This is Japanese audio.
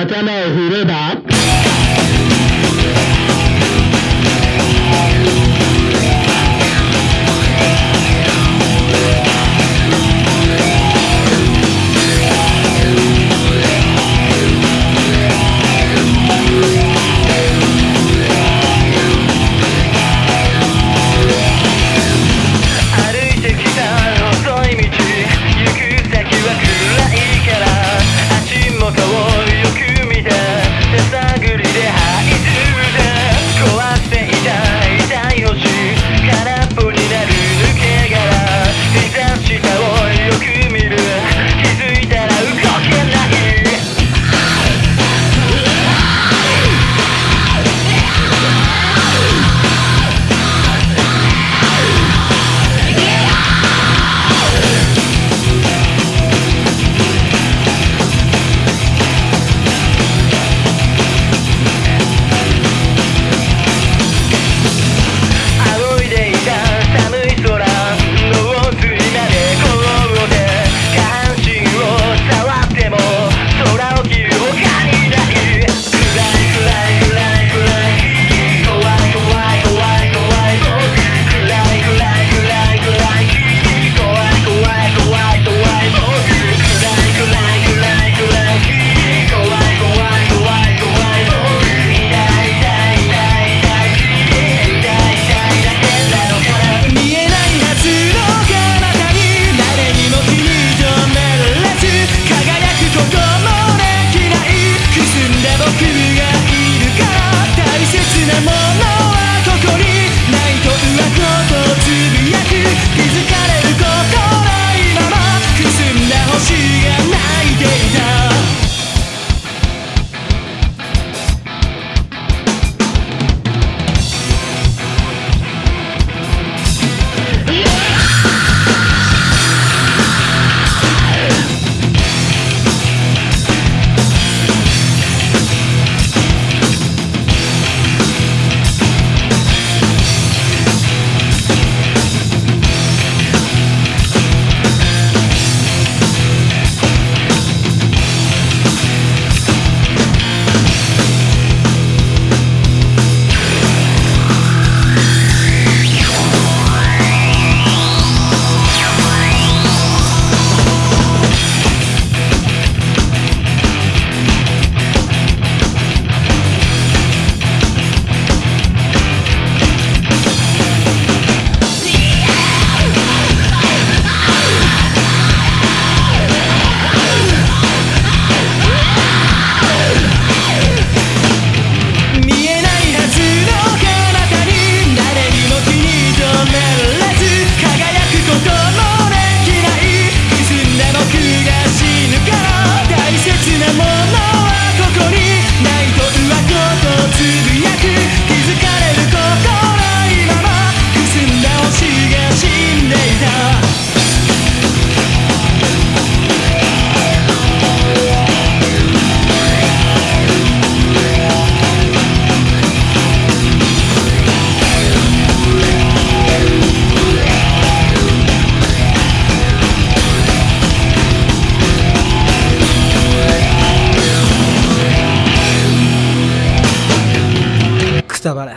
अचानक हीरे बाप くたばれ。